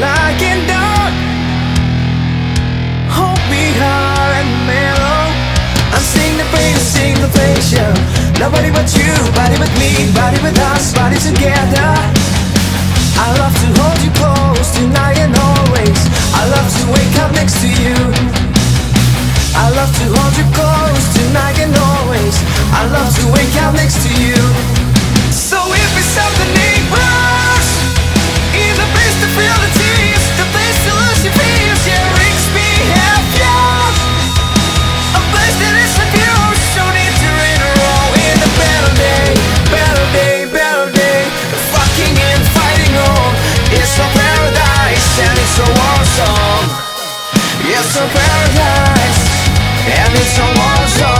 lying down Hold me hard and mellow. I'm seeing the pain, seeing the pleasure. Nobody but you, body but me, body with us, body together. I love to hold you close tonight and always. I love to wake up next to you. I love to hold you close tonight and always. I love to wake up next to you. It's a paradise, and it's a war zone.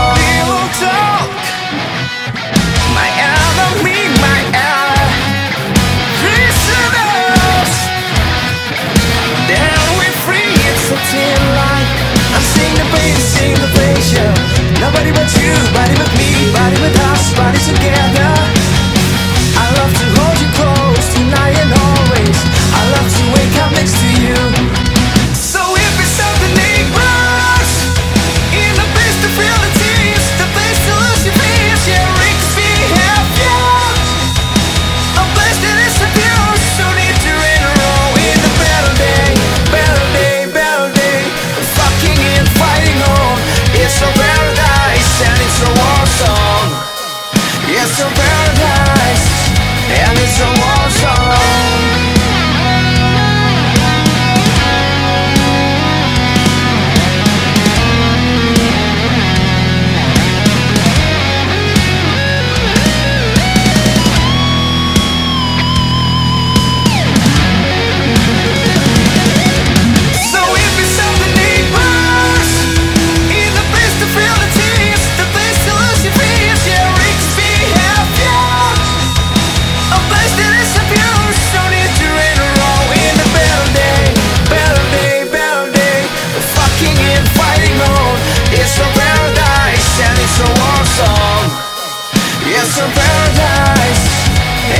Paradise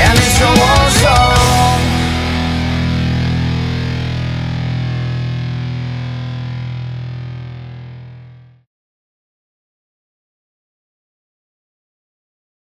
And it's your